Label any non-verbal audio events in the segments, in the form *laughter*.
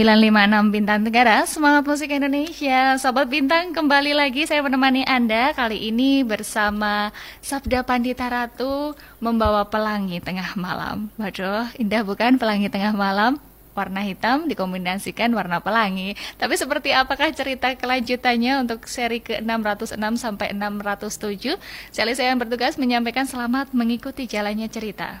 956 Bintang Tenggara, Semangat Musik Indonesia. Sobat Bintang, kembali lagi saya menemani Anda kali ini bersama Sabda Pandita Ratu membawa pelangi tengah malam. Waduh, indah bukan pelangi tengah malam? Warna hitam dikombinasikan warna pelangi. Tapi seperti apakah cerita kelanjutannya untuk seri ke-606 sampai 607? Sally saya yang bertugas menyampaikan selamat mengikuti jalannya cerita.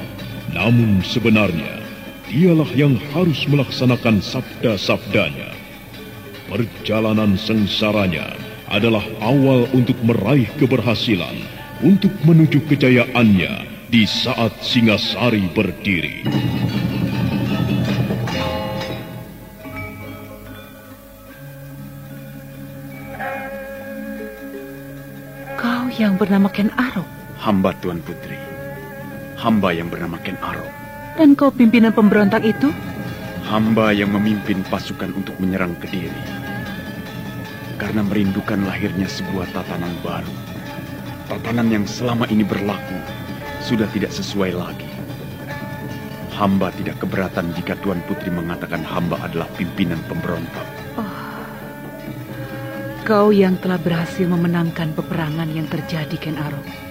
Namun sebenarnya, dialah yang harus melaksanakan sabda-sabdanya. Perjalanan sengsaranya adalah awal untuk meraih keberhasilan, untuk menuju kejayaannya di saat Singasari berdiri. Kau yang bernama Ken Arok. Hamba Tuan Putri. Hamba yang bernama Ken Arok. Dan kau pimpinan pemberontak itu? Hamba yang memimpin pasukan untuk menyerang Kediri. Karena merindukan lahirnya sebuah tatanan baru. Tatanan yang selama ini berlaku sudah tidak sesuai lagi. Hamba tidak keberatan jika Tuan Putri mengatakan hamba adalah pimpinan pemberontak. Kau yang telah berhasil memenangkan peperangan yang terjadi, Ken Arok.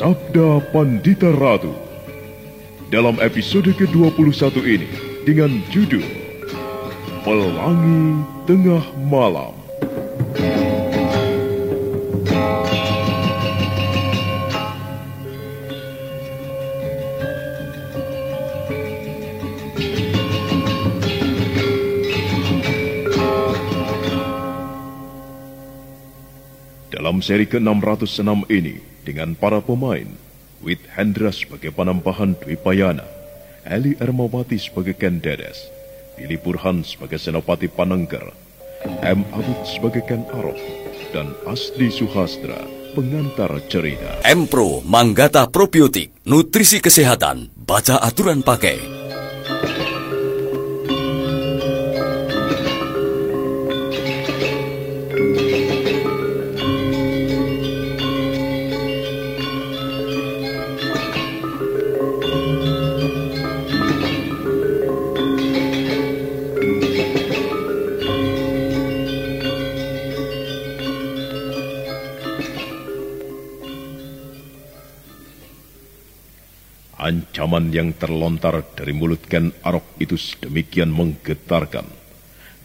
Sabda Pandita Ratu. Dalam episode ke-21 ini dengan judul Pelangi Tengah Malam. Dalam seri ke-606 ini, dengan para pemain, Wit Hendra sebagai Panembahan Dwi Payana, Eli Ermawati sebagai Ken Dedes, Billy Burhan sebagai Senopati Panengger, M. Abud sebagai Ken Arok, dan Asdi Suhastra pengantar cerita. Empro Manggata Probiotik, nutrisi kesehatan, baca aturan pakai. Yang terlontar dari mulut Ken Arok itu sedemikian menggetarkan.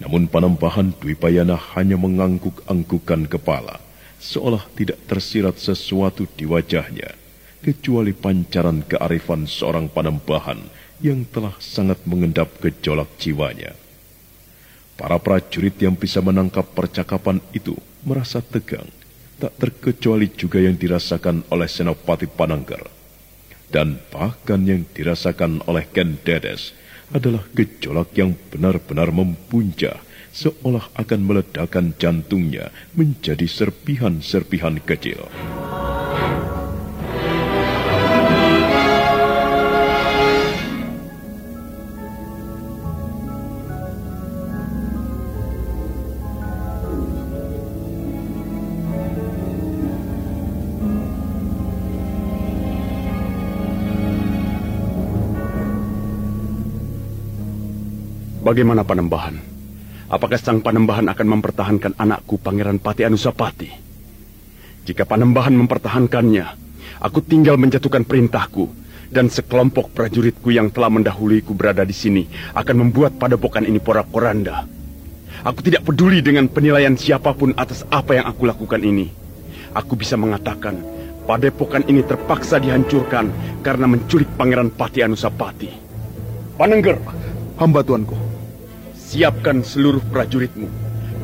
Namun Panembahan Dwipayana hanya mengangguk-anggukan kepala, seolah tidak tersirat sesuatu di wajahnya, kecuali pancaran kearifan seorang Panembahan yang telah sangat mengendap gejolak jiwanya. Para prajurit yang bisa menangkap percakapan itu merasa tegang, tak terkecuali juga yang dirasakan oleh Senopati Pananggar dan bahkan yang dirasakan oleh Ken Dedes adalah gejolak yang benar-benar mempuncah seolah akan meledakkan jantungnya menjadi serpihan-serpihan kecil. Bagaimana Panembahan? Apakah sang Panembahan akan mempertahankan anakku Pangeran Pati Anusapati? Jika Panembahan mempertahankannya, aku tinggal menjatuhkan perintahku dan sekelompok prajuritku yang telah mendahuluiku berada di sini akan membuat padepokan ini porak-poranda. Aku tidak peduli dengan penilaian siapa pun atas apa yang aku lakukan ini. Aku bisa mengatakan padepokan ini terpaksa dihancurkan karena menculik Pangeran Pati Anusapati. Panengger, hamba tuanku. Siapkan seluruh prajuritmu.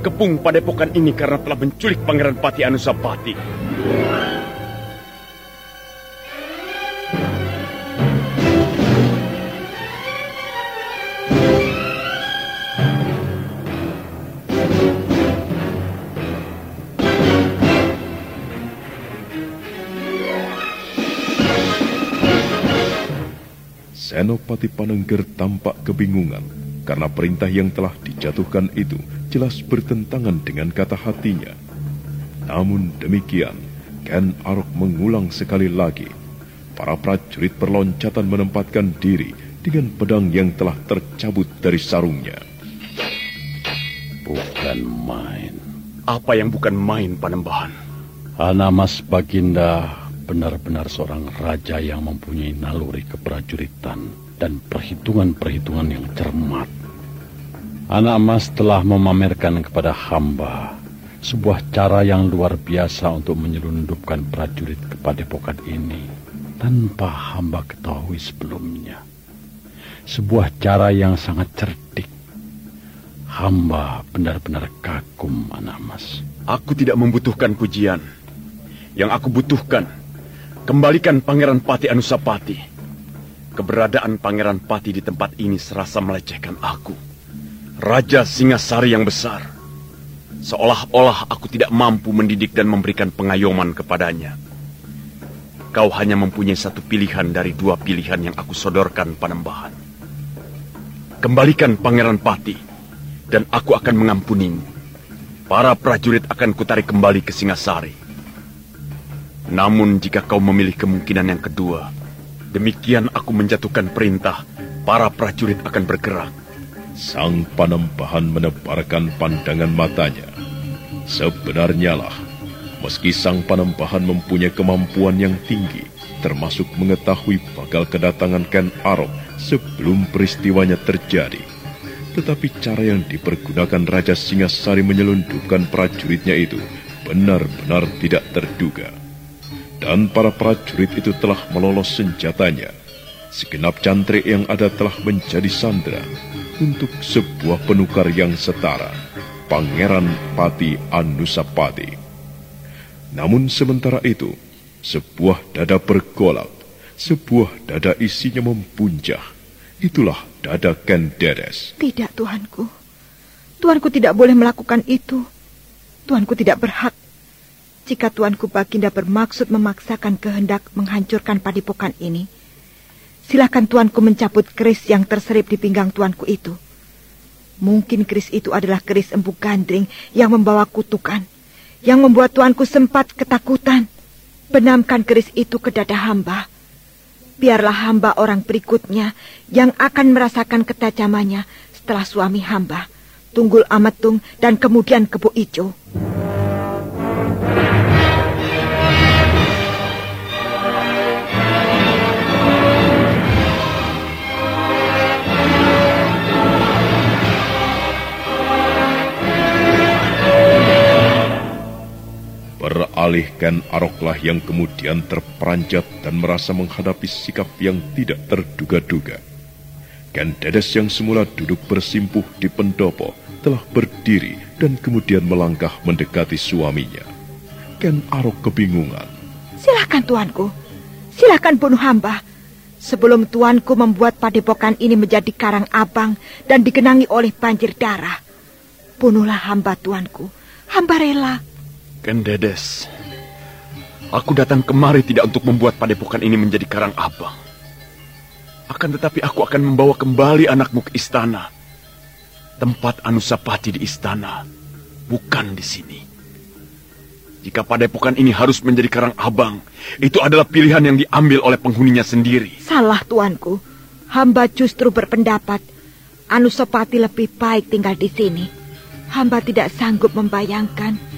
Kepung padepokan ini karena telah menculik Pangeran Pati Anusapati. Senopati Panengger tampak kebingungan karena perintah yang telah dijatuhkan itu jelas bertentangan dengan kata hatinya. Namun demikian, Ken Arok mengulang sekali lagi. Para prajurit perloncatan menempatkan diri dengan pedang yang telah tercabut dari sarungnya. Bukan main. Apa yang bukan main, Panembahan? Anamas Baginda benar-benar seorang raja yang mempunyai naluri keprajuritan dan perhitungan-perhitungan yang cermat. Anak emas telah memamerkan kepada hamba sebuah cara yang luar biasa untuk menyelundupkan prajurit ke padepokan ini tanpa hamba ketahui sebelumnya. Sebuah cara yang sangat cerdik. Hamba benar-benar kagum, anak emas. Aku tidak membutuhkan pujian. Yang aku butuhkan, kembalikan Pangeran Pati Anusapati Keberadaan Pangeran Pati di tempat ini serasa melecehkan aku. Raja Singasari yang besar. Seolah-olah aku tidak mampu mendidik dan memberikan pengayoman kepadanya. Kau hanya mempunyai satu pilihan dari dua pilihan yang aku sodorkan Panembahan. Kembalikan Pangeran Pati, dan aku akan mengampunimu. Para prajurit akan kutarik kembali ke Singasari. Namun jika kau memilih kemungkinan yang kedua, Demikian aku menjatuhkan perintah, para prajurit akan bergerak. Sang panembahan menebarkan pandangan matanya. Sebenarnya lah, meski sang panembahan mempunyai kemampuan yang tinggi, termasuk mengetahui bakal kedatangan Ken Arok sebelum peristiwanya terjadi. Tetapi cara yang dipergunakan Raja Singasari menyelundupkan prajuritnya itu benar-benar tidak terduga dan para prajurit itu telah melolos senjatanya. Segenap cantrik yang ada telah menjadi sandera untuk sebuah penukar yang setara, Pangeran Pati Anusapati. Namun sementara itu, sebuah dada bergolak, sebuah dada isinya mempuncah. Itulah dada Ken Dedes. Tidak, Tuanku. Tuanku tidak boleh melakukan itu. Tuanku tidak berhak. Jika Tuanku Baginda bermaksud memaksakan kehendak menghancurkan padepokan ini, silakan Tuanku mencabut keris yang terserip di pinggang Tuanku itu. Mungkin keris itu adalah keris empu gandring yang membawa kutukan, yang membuat tuanku sempat ketakutan. Benamkan keris itu ke dada hamba. Biarlah hamba orang berikutnya yang akan merasakan ketajamannya setelah suami hamba, Tunggul Ametung dan kemudian Kebu Ijo. Beralihkan Aroklah yang kemudian terperanjat dan merasa menghadapi sikap yang tidak terduga-duga. Ken Dedes yang semula duduk bersimpuh di pendopo telah berdiri dan kemudian melangkah mendekati suaminya. Ken Arok kebingungan. Silakan tuanku, silakan bunuh hamba. Sebelum tuanku membuat padepokan ini menjadi karang abang dan digenangi oleh banjir darah. Bunuhlah hamba tuanku, hamba rela. Ken Dedes, aku datang kemari tidak untuk membuat padepokan ini menjadi karang abang. Akan tetapi aku akan membawa kembali anakmu ke istana. Tempat Anusapati di istana, bukan di sini. Jika padepokan ini harus menjadi karang abang, itu adalah pilihan yang diambil oleh penghuninya sendiri. Salah tuanku, hamba justru berpendapat Anusapati lebih baik tinggal di sini. Hamba tidak sanggup membayangkan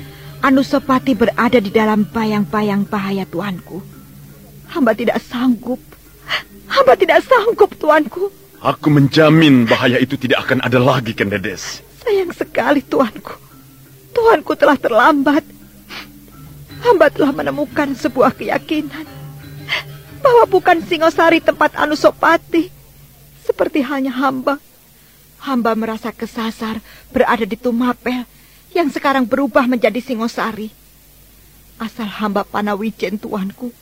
Anusapati berada di dalam bayang-bayang bahaya tuanku. Hamba tidak sanggup. Hamba tidak sanggup, tuanku. Aku menjamin bahaya itu tidak akan ada lagi, Kendedes. Sayang sekali, tuanku. Tuanku telah terlambat. Hamba telah menemukan sebuah keyakinan bahwa bukan Singosari tempat Anusopati. Seperti hanya hamba. Hamba merasa kesasar berada di Tumapel yang sekarang berubah menjadi Singosari. Asal hamba Panawijen tuanku,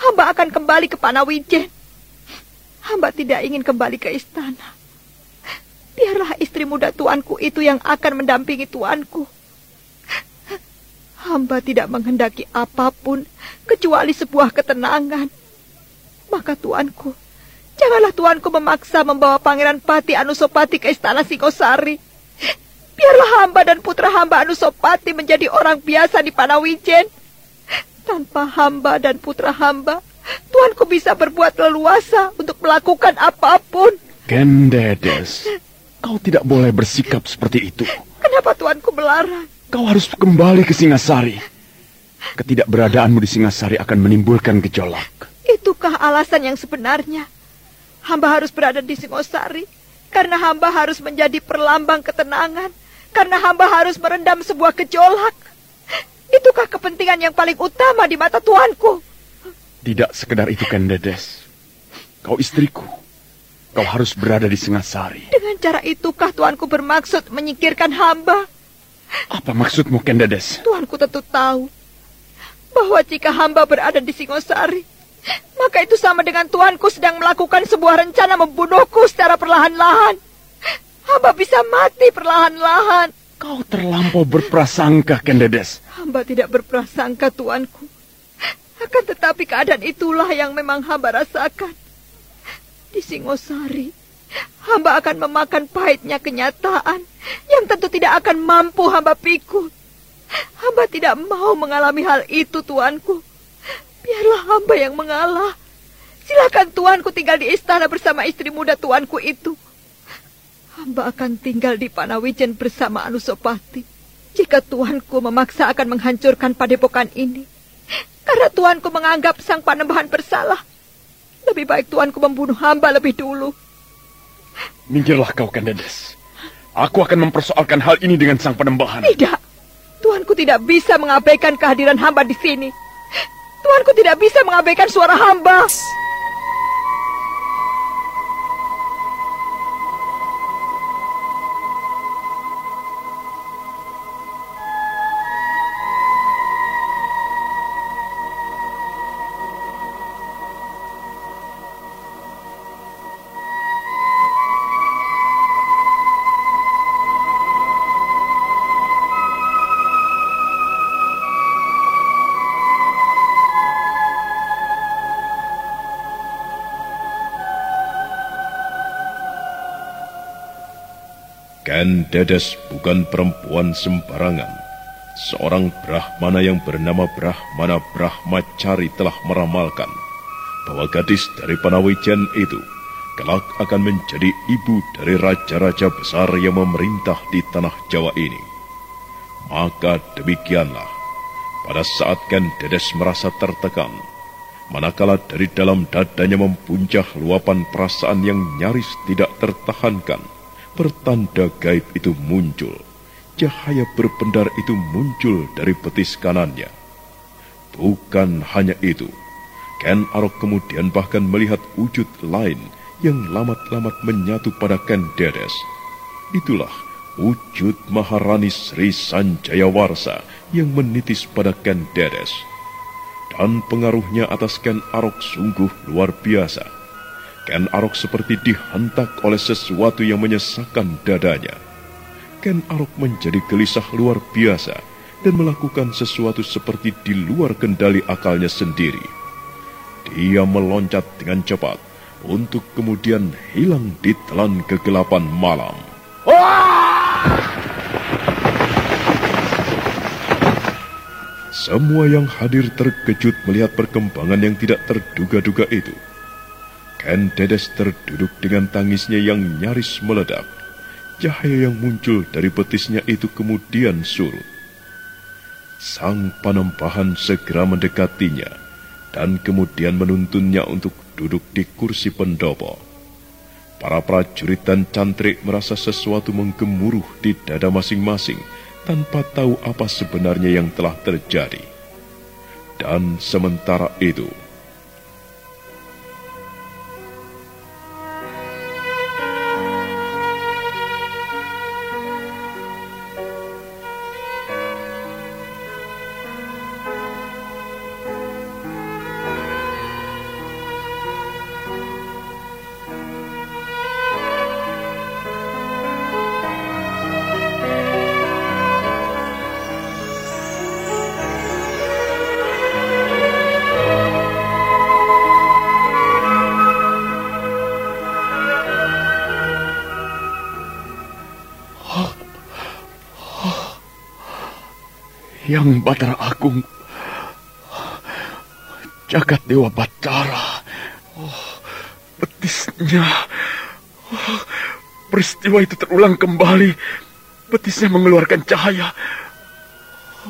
hamba akan kembali ke Panawijen. Hamba tidak ingin kembali ke istana. Biarlah istri muda tuanku itu yang akan mendampingi tuanku. Hamba tidak menghendaki apa pun kecuali sebuah ketenangan. Maka tuanku, janganlah tuanku memaksa membawa Pangeran Pati Anusopati ke istana Singosari. Biarlah hamba dan putra hamba Anusopati menjadi orang biasa di Panawijen. Tanpa hamba dan putra hamba, Tuanku bisa berbuat leluasa untuk melakukan apa pun. Kendedes, kau tidak boleh bersikap seperti itu. Kenapa Tuanku melarang? Kau harus kembali ke Singasari. Ketidakberadaanmu di Singasari akan menimbulkan gejolak. Itukah alasan yang sebenarnya? Hamba harus berada di Singosari karena hamba harus menjadi perlambang ketenangan karena hamba harus merendam sebuah gejolak. Itukah kepentingan yang paling utama di mata tuanku? Tidak sekedar itu, Kendedes. Kau istriku. Kau harus berada di Singasari. Dengan cara itukah tuanku bermaksud menyingkirkan hamba? Apa maksudmu, Kendedes? Tuanku tentu tahu bahwa jika hamba berada di Singosari, maka itu sama dengan tuanku sedang melakukan sebuah rencana membunuhku secara perlahan-lahan. Hamba bisa mati perlahan-lahan. Kau terlampau berprasangka, Kendedes. Hamba tidak berprasangka, tuanku. Akan tetapi keadaan itulah yang memang hamba rasakan. Di Singosari, hamba akan memakan pahitnya kenyataan yang tentu tidak akan mampu hamba pikul. Hamba tidak mau mengalami hal itu, tuanku. Biarlah hamba yang mengalah. Silakan tuanku tinggal di istana bersama istri muda tuanku itu. Hamba akan tinggal di Panawijen bersama Anusopati. Jika tuanku memaksa akan menghancurkan padepokan ini. Karena tuanku menganggap sang panembahan bersalah. Lebih baik tuanku membunuh hamba lebih dulu. Minggirlah kau, Kandedes. Aku akan mempersoalkan hal ini dengan sang penembahan. Tidak. Tuanku tidak bisa mengabaikan kehadiran hamba di sini. Tuanku tidak bisa mengabaikan suara hamba. Ken Dedes bukan perempuan sembarangan. Seorang Brahmana yang bernama Brahmana Brahmacari telah meramalkan bahwa gadis dari Panawijan itu kelak akan menjadi ibu dari raja-raja besar yang memerintah di tanah Jawa ini. Maka demikianlah, pada saat Ken Dedes merasa tertekan, manakala dari dalam dadanya mempuncah luapan perasaan yang nyaris tidak tertahankan, pertanda gaib itu muncul. Cahaya berpendar itu muncul dari betis kanannya. Bukan hanya itu, Ken Arok kemudian bahkan melihat wujud lain yang lamat-lamat menyatu pada Ken Dedes. Itulah wujud Maharani Sri Sanjaya Warsa yang menitis pada Ken Dedes. Dan pengaruhnya atas Ken Arok sungguh luar biasa. Ken Arok seperti dihantak oleh sesuatu yang menyesakkan dadanya. Ken Arok menjadi gelisah luar biasa dan melakukan sesuatu seperti di luar kendali akalnya sendiri. Dia meloncat dengan cepat untuk kemudian hilang di telan kegelapan malam. Semua yang hadir terkejut melihat perkembangan yang tidak terduga-duga itu. Ken Dedes terduduk dengan tangisnya yang nyaris meledak. Cahaya yang muncul dari betisnya itu kemudian surut. Sang panembahan segera mendekatinya dan kemudian menuntunnya untuk duduk di kursi pendopo. Para prajurit dan cantrik merasa sesuatu menggemuruh di dada masing-masing tanpa tahu apa sebenarnya yang telah terjadi. Dan sementara itu, Yang Batara Agung, Jagat Dewa Batara, oh, betisnya, oh, peristiwa itu terulang kembali, betisnya mengeluarkan cahaya,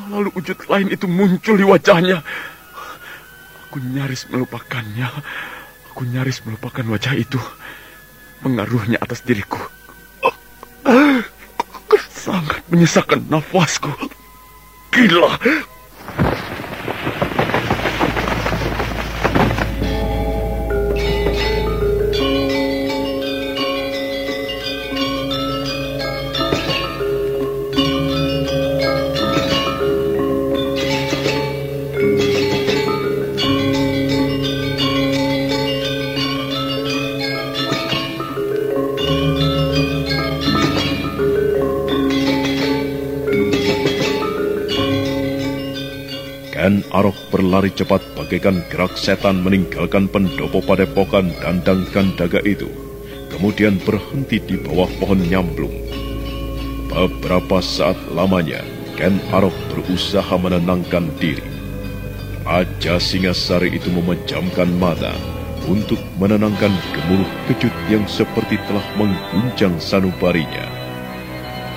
lalu wujud lain itu muncul di wajahnya. Aku nyaris melupakannya, aku nyaris melupakan wajah itu, pengaruhnya atas diriku. Sangat menyesakkan nafasku. 给了，Ken Arok berlari cepat bagaikan gerak setan meninggalkan pendopo padepokan dandang gandaga itu. Kemudian berhenti di bawah pohon nyamblung. Beberapa saat lamanya, Ken Arok berusaha menenangkan diri. Raja Singasari itu memejamkan mata untuk menenangkan gemuruh kejut yang seperti telah mengguncang sanubarinya.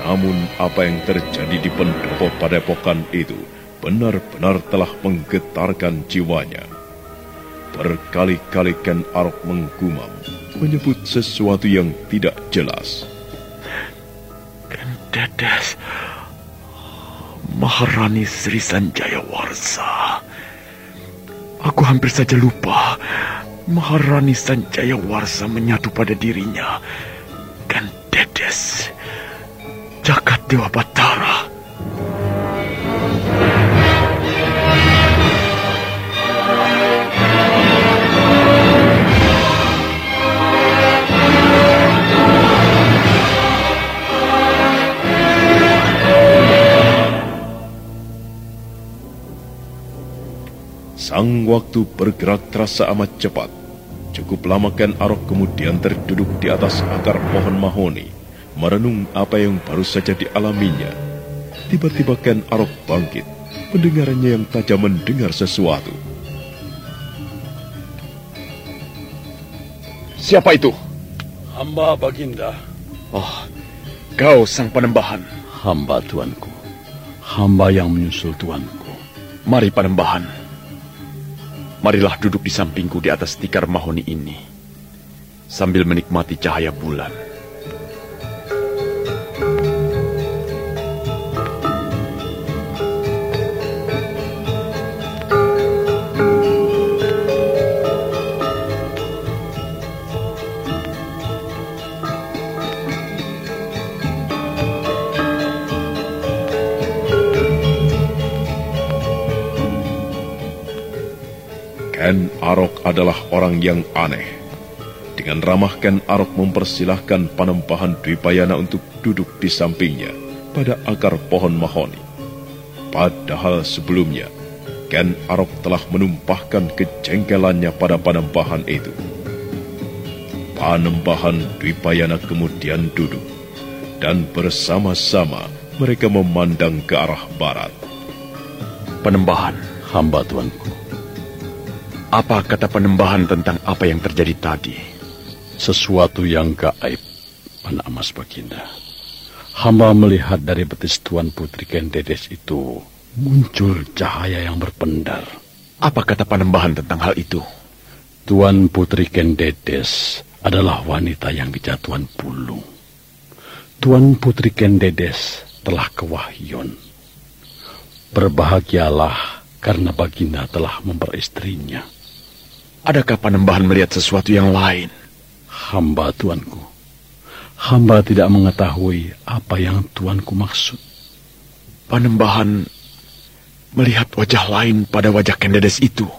Namun apa yang terjadi di pendopo padepokan itu benar-benar telah menggetarkan jiwanya. Berkali-kali Ken Arok menggumam, menyebut sesuatu yang tidak jelas. Ken Dedes, Maharani Sri Sanjaya Warsa. Aku hampir saja lupa. Maharani Sanjaya Warsa menyatu pada dirinya. Ken Dedes, Jagat Dewa Batara. Sang waktu bergerak terasa amat cepat. Cukup lama Ken Arok kemudian terduduk di atas akar pohon mahoni, merenung apa yang baru saja dialaminya. Tiba-tiba Ken Arok bangkit, pendengarannya yang tajam mendengar sesuatu. Siapa itu? Hamba Baginda. Oh, kau sang penembahan. Hamba tuanku. Hamba yang menyusul tuanku. Mari penembahan. Marilah duduk di sampingku di atas tikar mahoni ini. Sambil menikmati cahaya bulan. Arok adalah orang yang aneh. Dengan ramah Ken Arok mempersilahkan Panembahan Dwipayana untuk duduk di sampingnya pada akar pohon mahoni. Padahal sebelumnya, Ken Arok telah menumpahkan kejengkelannya pada Panembahan itu. Panembahan Dwipayana kemudian duduk, dan bersama-sama mereka memandang ke arah barat. Penembahan. Hamba tuanku. Apa kata penembahan tentang apa yang terjadi tadi? Sesuatu yang gaib, anak emas Baginda. Hamba melihat dari betis Tuan Putri Kendedes itu muncul cahaya yang berpendar. Apa kata penembahan tentang hal itu? Tuan Putri Kendedes adalah wanita yang dijatuhan bulu. Tuan Putri Kendedes telah kewahyun. Berbahagialah karena Baginda telah memperistrinya. Adakah Panembahan melihat sesuatu yang lain? Hamba tuanku. Hamba tidak mengetahui apa yang tuanku maksud. Panembahan melihat wajah lain pada wajah Kendedes itu.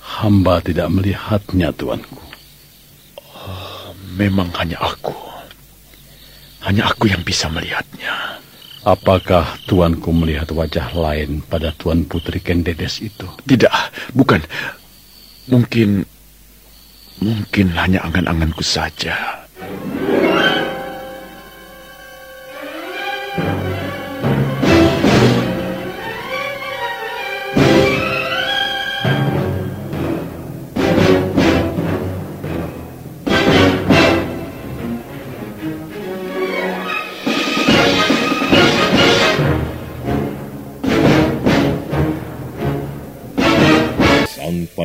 Hamba tidak melihatnya tuanku. Oh, memang hanya aku. Hanya aku yang bisa melihatnya. Apakah tuanku melihat wajah lain pada tuan putri Kendedes itu? Tidak, bukan. Mungkin, mungkin hanya angan-anganku saja.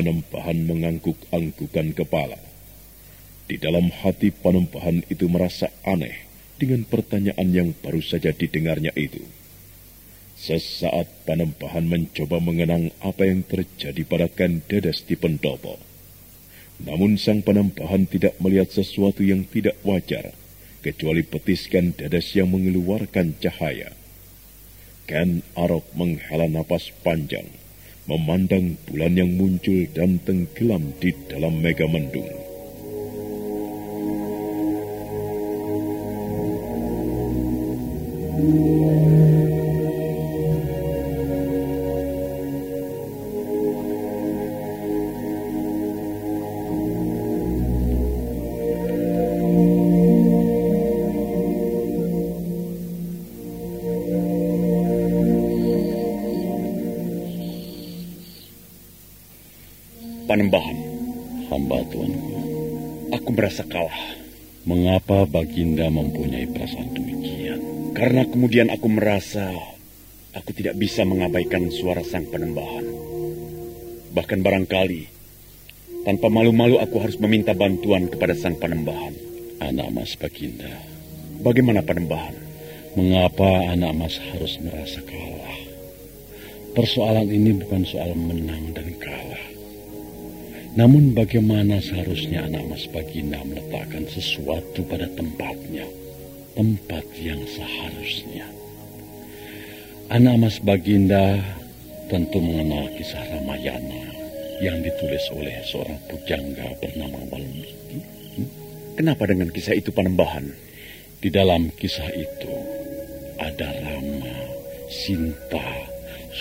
Panembahan mengangguk-anggukan kepala. Di dalam hati Panembahan itu merasa aneh dengan pertanyaan yang baru saja didengarnya itu. Sesaat Panembahan mencoba mengenang apa yang terjadi pada Ken Dedes di pendopo. Namun sang Panembahan tidak melihat sesuatu yang tidak wajar, kecuali petis Ken Dedes yang mengeluarkan cahaya. Ken Arok menghela napas panjang memandang bulan yang muncul dan tenggelam di dalam mega mendung. Panembahan. Hamba tuanku. Aku merasa kalah. Mengapa Baginda mempunyai perasaan demikian? Karena kemudian aku merasa aku tidak bisa mengabaikan suara sang penembahan. Bahkan barangkali tanpa malu-malu aku harus meminta bantuan kepada sang penembahan. Anak Mas Baginda. Bagaimana penembahan? Mengapa anak Mas harus merasa kalah? Persoalan ini bukan soal menang dan kalah. Namun bagaimana seharusnya anak Mas Baginda meletakkan sesuatu pada tempatnya, tempat yang seharusnya. Anak Mas Baginda tentu mengenal kisah Ramayana yang ditulis oleh seorang pujangga bernama Walmiki. Kenapa dengan kisah itu penembahan? Di dalam kisah itu ada Rama, Sinta,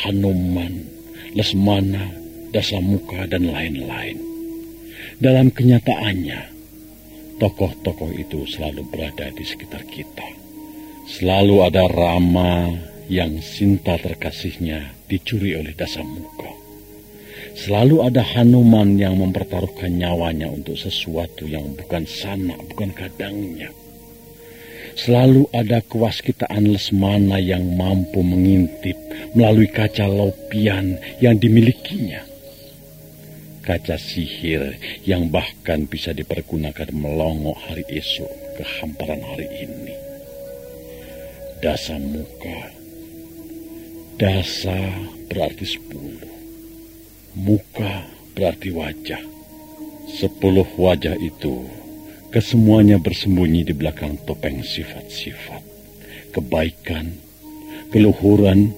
Hanuman, Lesmana, Dasamuka, dan lain-lain. Dalam kenyataannya, tokoh-tokoh itu selalu berada di sekitar kita. Selalu ada Rama yang Sinta terkasihnya dicuri oleh Dasamuka. Selalu ada Hanuman yang mempertaruhkan nyawanya untuk sesuatu yang bukan sana, bukan kadangnya. Selalu ada kewaskitaan Lesmana yang mampu mengintip melalui kaca lopian yang dimilikinya. Kaca sihir yang bahkan bisa dipergunakan melongok hari esok ke hamparan hari ini. Dasa muka. Dasa berarti sepuluh. Muka berarti wajah. Sepuluh wajah itu kesemuanya bersembunyi di belakang topeng sifat-sifat. Kebaikan, keluhuran,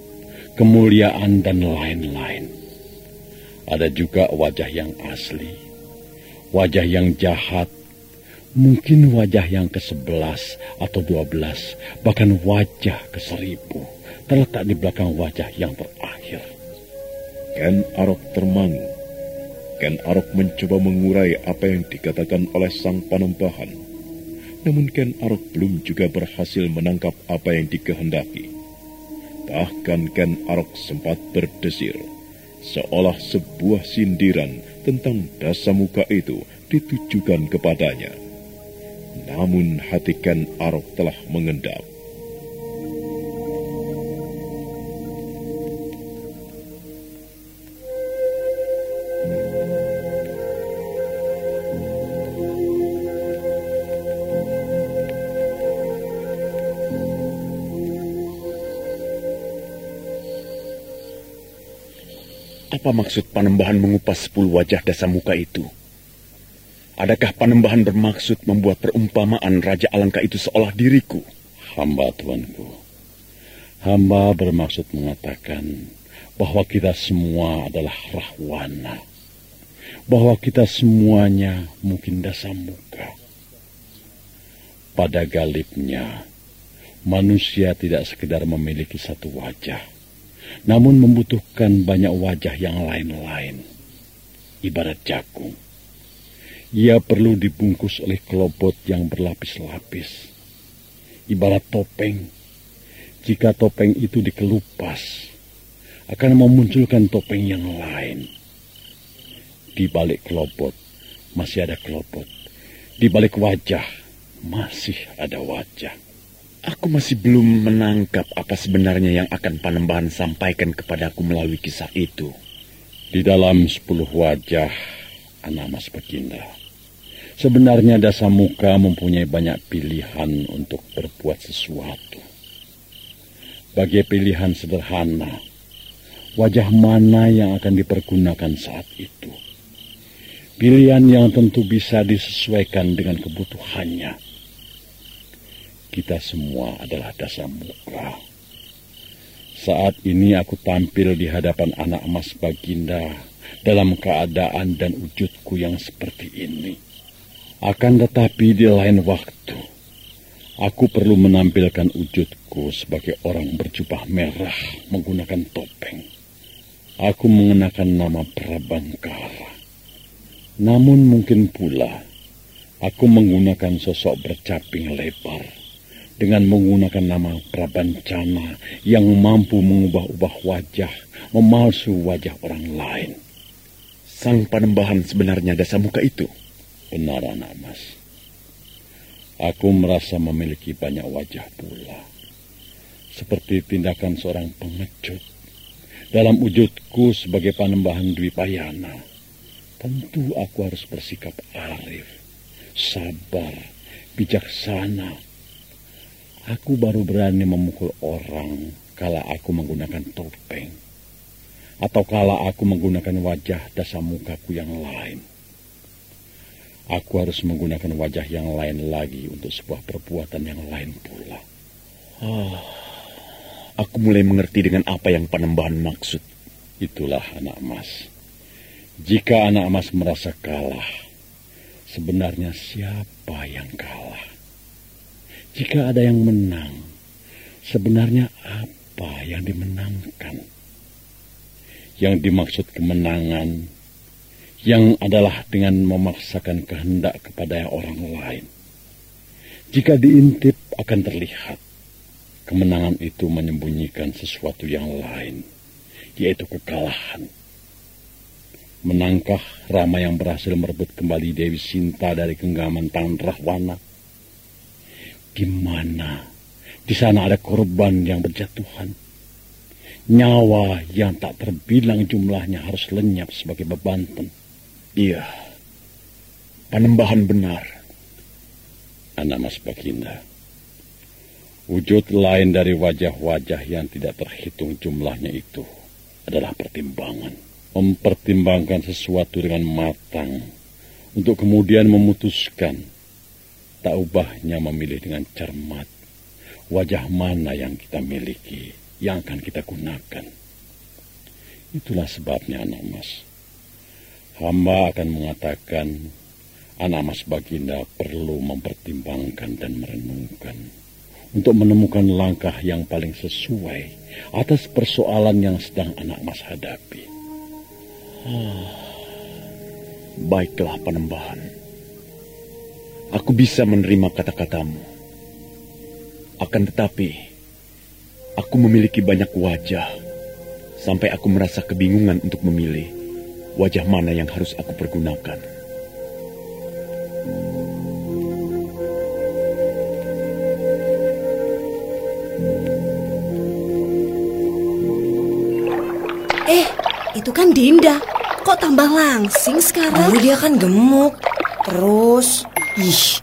kemuliaan, dan lain-lain. Ada juga wajah yang asli, wajah yang jahat, mungkin wajah yang ke-11 atau 12, bahkan wajah ke-1000 terletak di belakang wajah yang terakhir. Ken Arok termangu. Ken Arok mencoba mengurai apa yang dikatakan oleh sang panembahan. Namun Ken Arok belum juga berhasil menangkap apa yang dikehendaki. Bahkan Ken Arok sempat berdesir, seolah sebuah sindiran tentang dasa muka itu ditujukan kepadanya. Namun hati Ken Arok telah mengendap. Apa maksud panembahan mengupas sepuluh wajah dasar muka itu? Adakah panembahan bermaksud membuat perumpamaan Raja Alangka itu seolah diriku? Hamba tuanku, hamba bermaksud mengatakan bahwa kita semua adalah rahwana. Bahwa kita semuanya mungkin dasar muka. Pada galibnya, manusia tidak sekedar memiliki satu wajah namun membutuhkan banyak wajah yang lain-lain. Ibarat jagung. Ia perlu dibungkus oleh kelobot yang berlapis-lapis. Ibarat topeng. Jika topeng itu dikelupas, akan memunculkan topeng yang lain. Di balik kelobot masih ada kelobot. Di balik wajah masih ada wajah. Aku masih belum menangkap apa sebenarnya yang akan Panembahan sampaikan kepadaku melalui kisah itu. Di dalam sepuluh wajah anak Mas Baginda, sebenarnya Dasa Muka mempunyai banyak pilihan untuk berbuat sesuatu. Bagi pilihan sederhana, wajah mana yang akan dipergunakan saat itu? Pilihan yang tentu bisa disesuaikan dengan kebutuhannya kita semua adalah dasar muka. Saat ini aku tampil di hadapan anak emas Baginda dalam keadaan dan wujudku yang seperti ini. Akan tetapi di lain waktu, aku perlu menampilkan wujudku sebagai orang berjubah merah menggunakan topeng. Aku mengenakan nama Prabangkara. Namun mungkin pula, aku menggunakan sosok bercaping lebar dengan menggunakan nama Prabancana yang mampu mengubah-ubah wajah, memalsu wajah orang lain. Sang panembahan sebenarnya dasar muka itu? Benar anak mas. Aku merasa memiliki banyak wajah pula. Seperti tindakan seorang pengecut. Dalam wujudku sebagai panembahan Dwi Payana, tentu aku harus bersikap arif, sabar, bijaksana, Aku baru berani memukul orang kala aku menggunakan topeng. Atau kala aku menggunakan wajah dasar mukaku yang lain. Aku harus menggunakan wajah yang lain lagi untuk sebuah perbuatan yang lain pula. Oh, aku mulai mengerti dengan apa yang penembahan maksud. Itulah anak emas. Jika anak emas merasa kalah, sebenarnya siapa yang kalah? Jika ada yang menang, sebenarnya apa yang dimenangkan? Yang dimaksud kemenangan yang adalah dengan memaksakan kehendak kepada orang lain. Jika diintip akan terlihat. kemenangan itu menyembunyikan sesuatu yang lain, yaitu kekalahan. Menangkah Rama yang berhasil merebut kembali Dewi Sinta dari genggaman tangan Rahwana? Gimana? Di sana ada korban yang berjatuhan. Nyawa yang tak terbilang jumlahnya harus lenyap sebagai bebanten. Iya, panembahan benar. Anak Mas Baginda, wujud lain dari wajah-wajah yang tidak terhitung jumlahnya itu adalah pertimbangan mempertimbangkan sesuatu dengan matang untuk kemudian memutuskan tak ubahnya memilih dengan cermat wajah mana yang kita miliki yang akan kita gunakan. Itulah sebabnya anak mas. Hamba akan mengatakan anak mas Baginda perlu mempertimbangkan dan merenungkan untuk menemukan langkah yang paling sesuai atas persoalan yang sedang anak mas hadapi. Ah, baiklah penembahan. Aku bisa menerima kata-katamu. Akan tetapi, aku memiliki banyak wajah. Sampai aku merasa kebingungan untuk memilih wajah mana yang harus aku pergunakan. Eh, itu kan Dinda. Kok tambah langsing sekarang? Dulu dia kan gemuk. Terus, Ixi.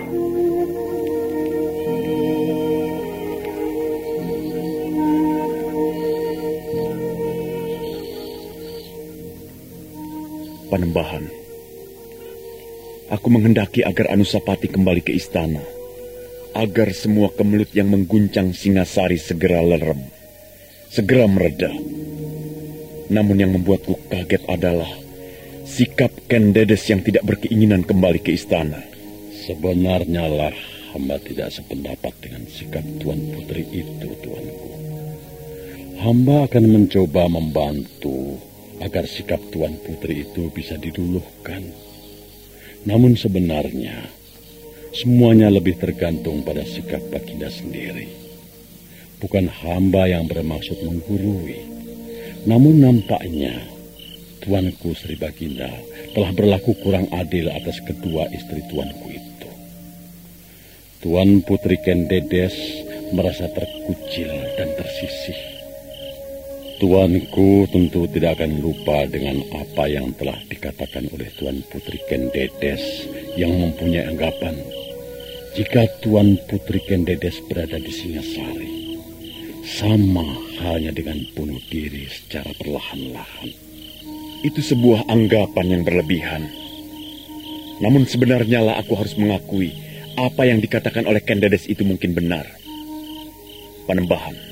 Panembahan. Aku menghendaki agar Anusapati kembali ke istana. Agar semua kemelut yang mengguncang Singasari segera lerem. Segera mereda. Namun yang membuatku kaget adalah sikap Ken Dedes yang tidak berkeinginan kembali ke istana. Sebenarnya lah hamba tidak sependapat dengan sikap Tuan Putri itu, Tuanku. Hamba akan mencoba membantu agar sikap Tuan Putri itu bisa diduluhkan. Namun sebenarnya, semuanya lebih tergantung pada sikap Baginda sendiri. Bukan hamba yang bermaksud menggurui, namun nampaknya Tuanku Sri Baginda telah berlaku kurang adil atas kedua istri Tuanku itu. Tuan Putri Kendedes merasa terkucil dan tersisih Tuanku tentu tidak akan lupa dengan apa yang telah dikatakan oleh Tuan Putri Kendedes yang mempunyai anggapan jika Tuan Putri Kendedes berada di Singasari, sama halnya dengan bunuh diri secara perlahan-lahan. Itu sebuah anggapan yang berlebihan. Namun sebenarnya lah aku harus mengakui apa yang dikatakan oleh Kendedes itu mungkin benar. Panembahan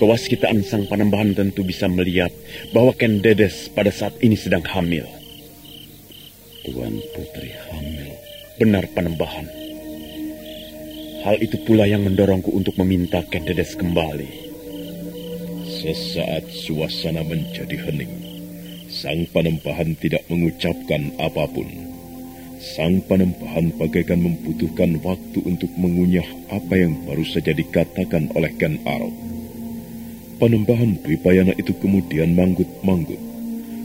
Kewaskitaan sang panembahan tentu bisa melihat bahwa Ken Dedes pada saat ini sedang hamil. Tuan Putri hamil. Benar panembahan. Hal itu pula yang mendorongku untuk meminta Ken Dedes kembali. Sesaat suasana menjadi hening. Sang panembahan tidak mengucapkan apa pun. Sang panembahan bagaikan membutuhkan waktu untuk mengunyah apa yang baru saja dikatakan oleh Ken Arok. Panembahan Dwipayana itu kemudian manggut-manggut.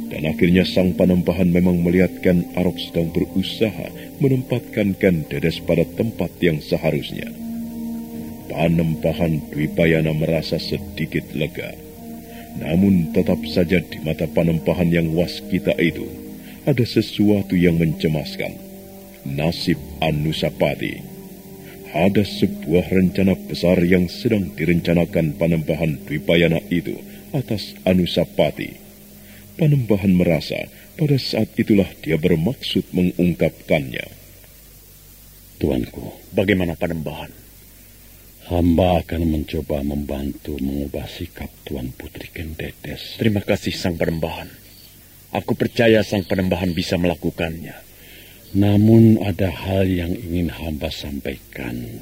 Dan akhirnya sang panembahan memang melihatkan Arok sedang berusaha menempatkan Ken Dedes pada tempat yang seharusnya. Panembahan Dwipayana merasa sedikit lega. Namun tetap saja di mata panembahan yang waskita itu ada sesuatu yang mencemaskan. Nasib Anusapati. Ada sebuah rencana besar yang sedang direncanakan panembahan Dwipayana itu atas Anusapati. Panembahan merasa pada saat itulah dia bermaksud mengungkapkannya. Tuanku, bagaimana panembahan? Hamba akan mencoba membantu mengubah sikap Tuan Putri Kendedes. Terima kasih Sang Penembahan. Aku percaya Sang Penembahan bisa melakukannya. Namun ada hal yang ingin hamba sampaikan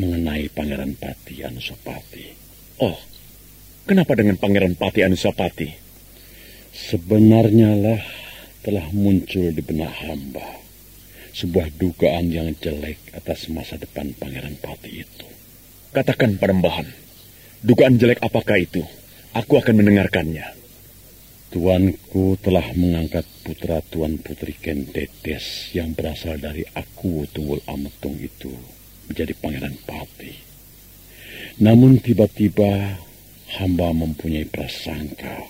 mengenai Pangeran Pati Anusapati. Oh, kenapa dengan Pangeran Pati Anusapati? Sebenarnya lah telah muncul di benak hamba sebuah dugaan yang jelek atas masa depan Pangeran Pati itu. Katakan Panembahan, dugaan jelek apakah itu? Aku akan mendengarkannya. Tuanku telah mengangkat putra Tuan Putri Kentetes yang berasal dari aku Tunggul Ametung itu menjadi Pangeran Pati. Namun tiba-tiba hamba mempunyai prasangka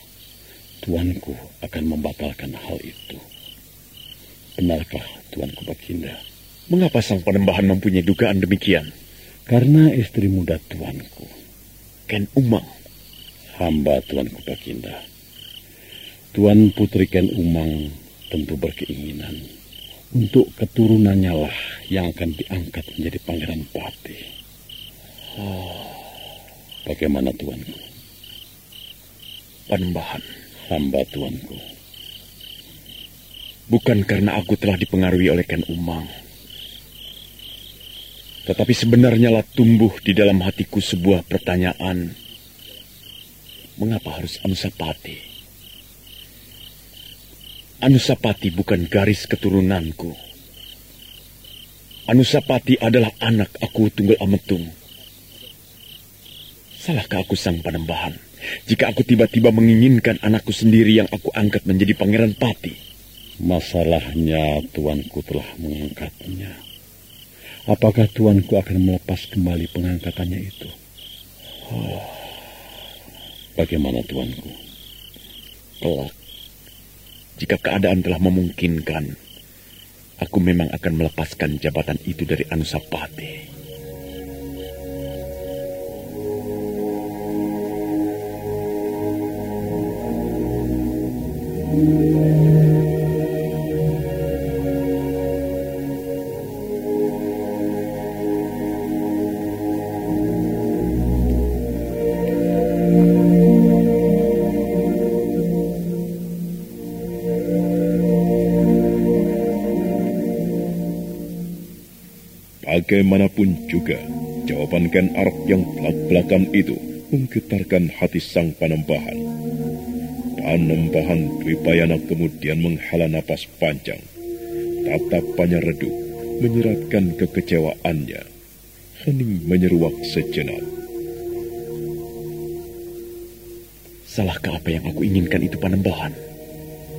Tuanku akan membatalkan hal itu. Benarkah Tuanku Baginda? Mengapa sang penembahan mempunyai dugaan demikian? Karena istri muda tuanku. Ken Umang. Hamba tuanku Baginda. Tuan Putri Ken Umang tentu berkeinginan untuk keturunannya lah yang akan diangkat menjadi pangeran Pati. Oh, bagaimana tuanku? Panembahan. Hamba tuanku. Bukan karena aku telah dipengaruhi oleh Ken Umang tetapi sebenarnya lah tumbuh di dalam hatiku sebuah pertanyaan. Mengapa harus Anusapati? Anusapati bukan garis keturunanku. Anusapati adalah anak aku tunggal ametung. Salahkah aku sang panembahan jika aku tiba-tiba menginginkan anakku sendiri yang aku angkat menjadi pangeran pati? Masalahnya tuanku telah mengangkatnya. Apakah tuanku akan melepas kembali pengangkatannya itu? Oh, bagaimana tuanku? Kelak, jika keadaan telah memungkinkan, aku memang akan melepaskan jabatan itu dari Anusapati. Bagaimanapun juga, jawaban Ken Arok yang belak-belakan itu menggetarkan hati sang panembahan. Panembahan Dwipayana kemudian menghela napas panjang. Tatapannya redup, menyeratkan kekecewaannya. Hening menyeruak sejenak. Salahkah apa yang aku inginkan itu panembahan?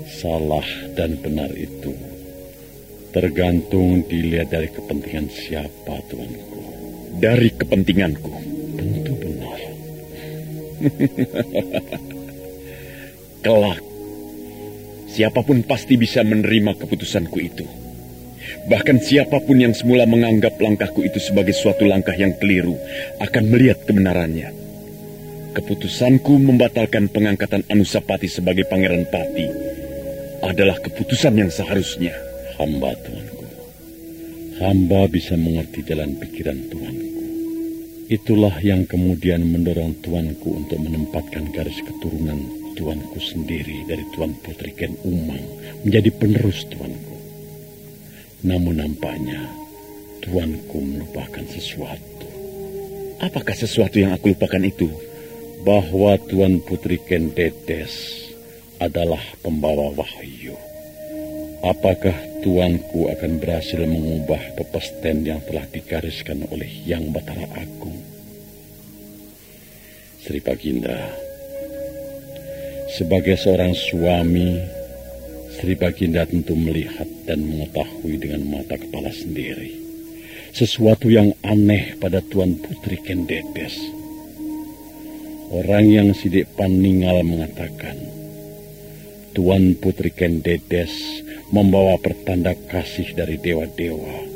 Salah dan benar itu Tergantung dilihat dari kepentingan siapa, tuanku. Dari kepentinganku? Tentu benar. *laughs* Kelak, siapa pun pasti bisa menerima keputusanku itu. Bahkan siapa pun yang semula menganggap langkahku itu sebagai suatu langkah yang keliru akan melihat kebenarannya. Keputusanku membatalkan pengangkatan Anusapati sebagai Pangeran Pati adalah keputusan yang seharusnya hamba Tuanku. Hamba bisa mengerti jalan pikiran Tuanku. Itulah yang kemudian mendorong Tuanku untuk menempatkan garis keturunan Tuanku sendiri dari Tuan Putri Ken Umang menjadi penerus Tuanku. Namun nampaknya Tuanku melupakan sesuatu. Apakah sesuatu yang aku lupakan itu? Bahwa Tuan Putri Ken Dedes adalah pembawa wahyu. Apakah tuanku akan berhasil mengubah pepesten yang telah digariskan oleh Yang Batara Agung? Sri Baginda, sebagai seorang suami, Sri Baginda tentu melihat dan mengetahui dengan mata kepala sendiri sesuatu yang aneh pada Tuan Putri Kendedes. Orang yang sidik paninggal mengatakan, Tuan Putri Kendedes membawa pertanda kasih dari dewa-dewa.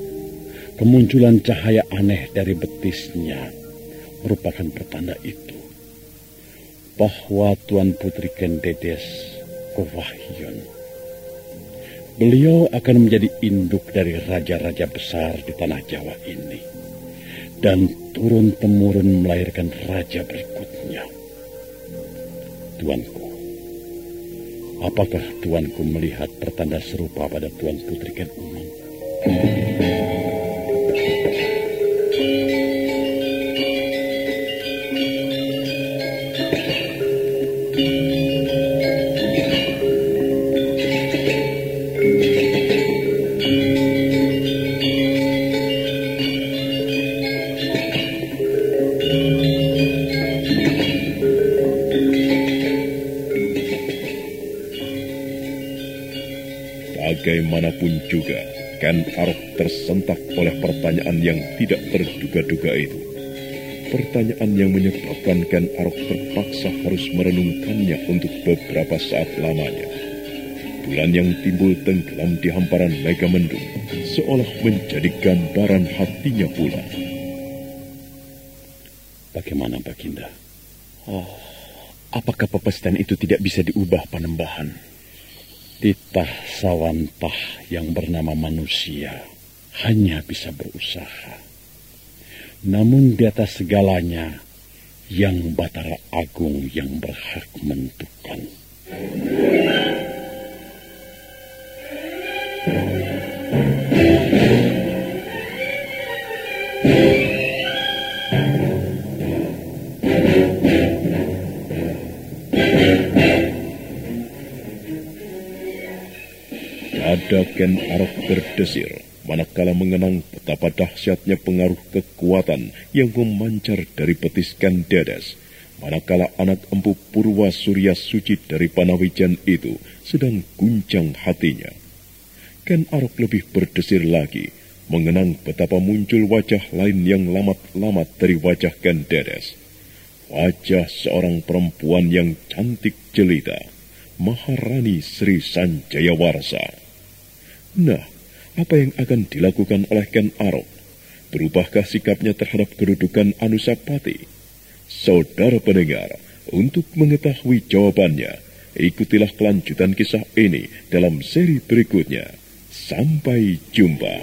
Kemunculan cahaya aneh dari betisnya merupakan pertanda itu bahwa Tuan Putri Kendedes kewahyun. Beliau akan menjadi induk dari raja-raja besar di tanah Jawa ini dan turun-temurun melahirkan raja berikutnya. Tuanku, apakah tuanku melihat pertanda serupa pada Tuan Putri Ken Umang? *laughs* Ken Arok tersentak oleh pertanyaan yang tidak terduga-duga itu. Pertanyaan yang menyebabkan Ken Arok terpaksa harus merenungkannya untuk beberapa saat lamanya. Bulan yang timbul tenggelam di hamparan mega mendung, seolah menjadi gambaran hatinya pula. Bagaimana Baginda? Oh, apakah pepestan itu tidak bisa diubah panembahan? Titah sawantah yang bernama manusia hanya bisa berusaha. Namun di atas segalanya, yang Batara Agung yang berhak menentukan. Dada Ken Arok berdesir manakala mengenang betapa dahsyatnya pengaruh kekuatan yang memancar dari betis Ken Dedes. Manakala anak empu Purwa Surya Suci dari Panawijan itu sedang guncang hatinya. Ken Arok lebih berdesir lagi mengenang betapa muncul wajah lain yang lamat-lamat dari wajah Ken Dedes. Wajah seorang perempuan yang cantik jelita, Maharani Sri Sanjaya Warsa. Nah, apa yang akan dilakukan oleh Ken Arok? Berubahkah sikapnya terhadap kedudukan Anusapati? Saudara pendengar, untuk mengetahui jawabannya, ikutilah kelanjutan kisah ini dalam seri berikutnya. Sampai jumpa.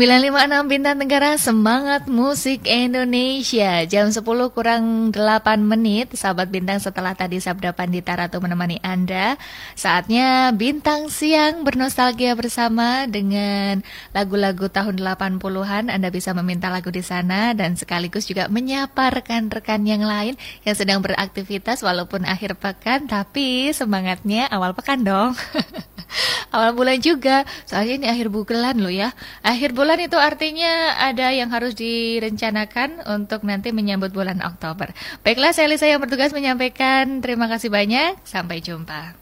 956 Bintang Tenggara Semangat Musik Indonesia. Jam 10 kurang 8 menit Sahabat Bintang setelah tadi Sabda Pandita Ratu menemani Anda. Saatnya Bintang Siang bernostalgia bersama Dengan lagu-lagu tahun 80-an Anda bisa meminta lagu di sana Dan sekaligus juga menyapa rekan-rekan yang lain Yang sedang beraktivitas walaupun akhir pekan Tapi semangatnya awal pekan dong *laughs* *laughs* Awal bulan juga, soalnya ini akhir bulan loh ya. Akhir bulan itu artinya ada yang harus direncanakan untuk nanti menyambut bulan Oktober. Baiklah, saya Lisa yang bertugas menyampaikan terima kasih banyak. Sampai jumpa.